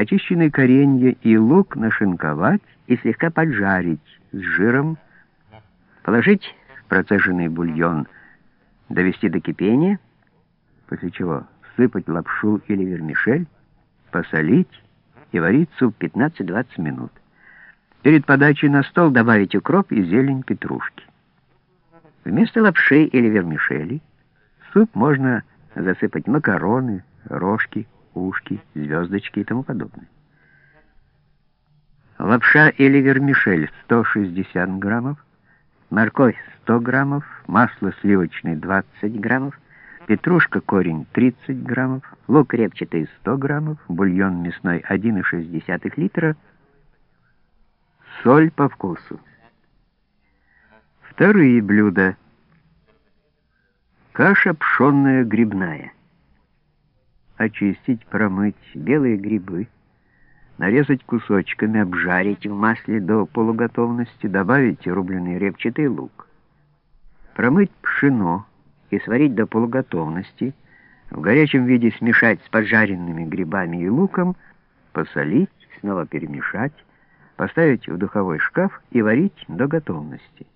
очищенные коренья и лук нашинковать и слегка поджарить с жиром, положить в процеженный бульон, довести до кипения, после чего сыпать лапшу или вермишель, посолить и варить суп 15-20 минут. Перед подачей на стол добавить укроп и зелень петрушки. Вместо лапши или вермишели суп можно засыпать макароны, рожки, ушки, звездочки и тому подобное. Лапша или вермишель 160 граммов, морковь 100 граммов, масло сливочное 20 граммов, петрушка корень 30 граммов, лук репчатый 100 граммов, бульон мясной 1,6 литра, соль по вкусу. Вторые блюда. Каша пшенная грибная очистить, промыть белые грибы, нарезать кусочками, обжарить в масле до полуготовности, добавить рубленый репчатый лук, промыть пшено и сварить до полуготовности, в горячем виде смешать с поджаренными грибами и луком, посолить, снова перемешать, поставить в духовой шкаф и варить до готовности.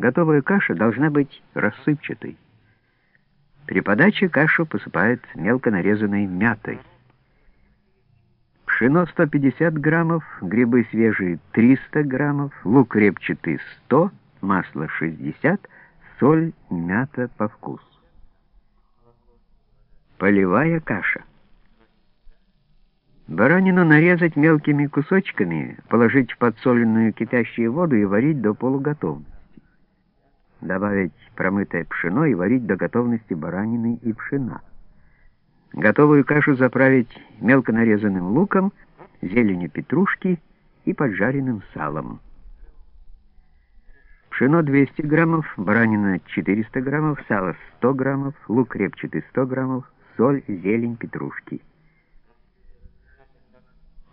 Готовая каша должна быть рассыпчатой. При подаче кашу посыпают мелко нарезанной мятой. Пшено 150 граммов, грибы свежие 300 граммов, лук репчатый 100, масло 60, соль, мята по вкусу. Полевая каша. Баранину нарезать мелкими кусочками, положить в подсоленную кипящую воду и варить до полуготовности добавить промытое пшено и варить до готовности баранины и пшена. Готовую кашу заправить мелко нарезанным луком, зеленью петрушки и поджаренным салом. Пшено 200 граммов, баранина 400 граммов, сало 100 граммов, лук репчатый 100 граммов, соль, зелень, петрушки.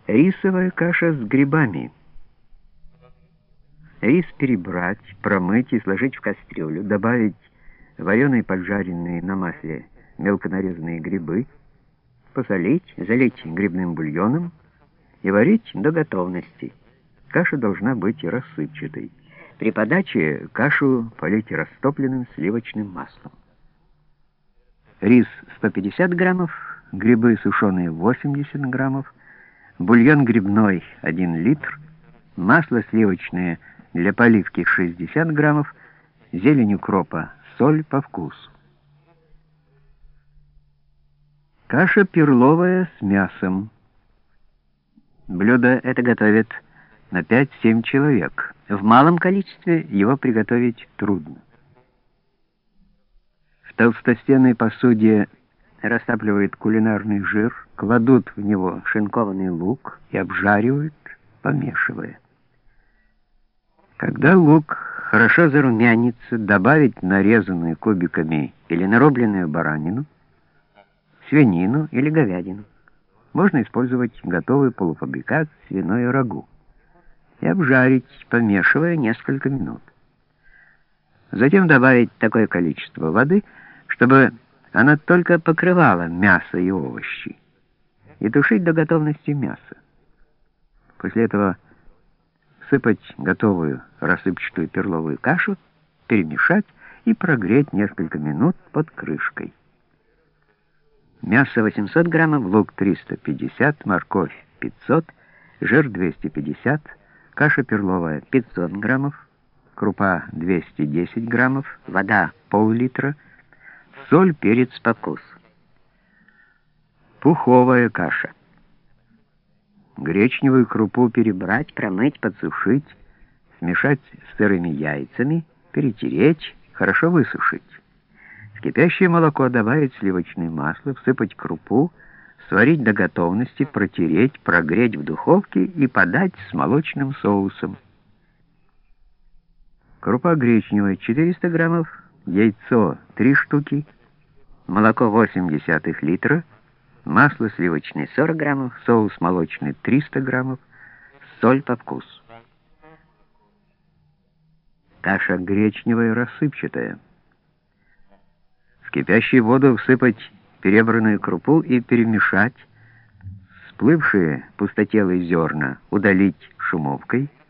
Рисовая каша с грибами – Рис перебрать, промыть и сложить в кастрюлю, добавить вареные поджаренные на масле мелко нарезанные грибы, посолить, залить грибным бульоном и варить до готовности. Каша должна быть рассыпчатой. При подаче кашу полить растопленным сливочным маслом. Рис 150 граммов, грибы сушеные 80 граммов, бульон грибной 1 литр, масло сливочное для поливки 60 граммов, зелень укропа, соль по вкусу. Каша перловая с мясом. Блюдо это готовят на 5-7 человек. В малом количестве его приготовить трудно. В толстостенной посуде растапливают кулинарный жир, кладут в него шинкованный лук и обжаривают, помешивая. Когда лук хорошо зарумянится, добавить нарезанную кубиками или нарубленную баранину, свинину или говядину. Можно использовать готовый полуфабрикат свиное рагу и обжарить, помешивая несколько минут. Затем добавить такое количество воды, чтобы она только покрывала мясо и овощи, и тушить до готовности мяса. После этого сыпать готовую рассыпчатую перловую кашу, перемешать и прогреть несколько минут под крышкой. Мясо 800 граммов, лук 350, морковь 500, жир 250, каша перловая 500 граммов, крупа 210 граммов, вода пол-литра, соль, перец по вкусу. Пуховая каша. Гречневую крупу перебрать, промыть, подсушить, смешать с сырыми яйцами, перетереть, хорошо высушить. В кипящее молоко добавить сливочное масло, всыпать крупу, сварить до готовности, протереть, прогреть в духовке и подать с молочным соусом. Крупа гречневая 400 граммов, яйцо 3 штуки, молоко 0,8 литра, масло сливочное 40 граммов, соус молочный 300 граммов, соль по вкусу. Каша гречневая рассыпчатая. В кипящую воду всыпать перебранную крупу и перемешать с Всплывшие пустотелые зерна удалить шумовкой –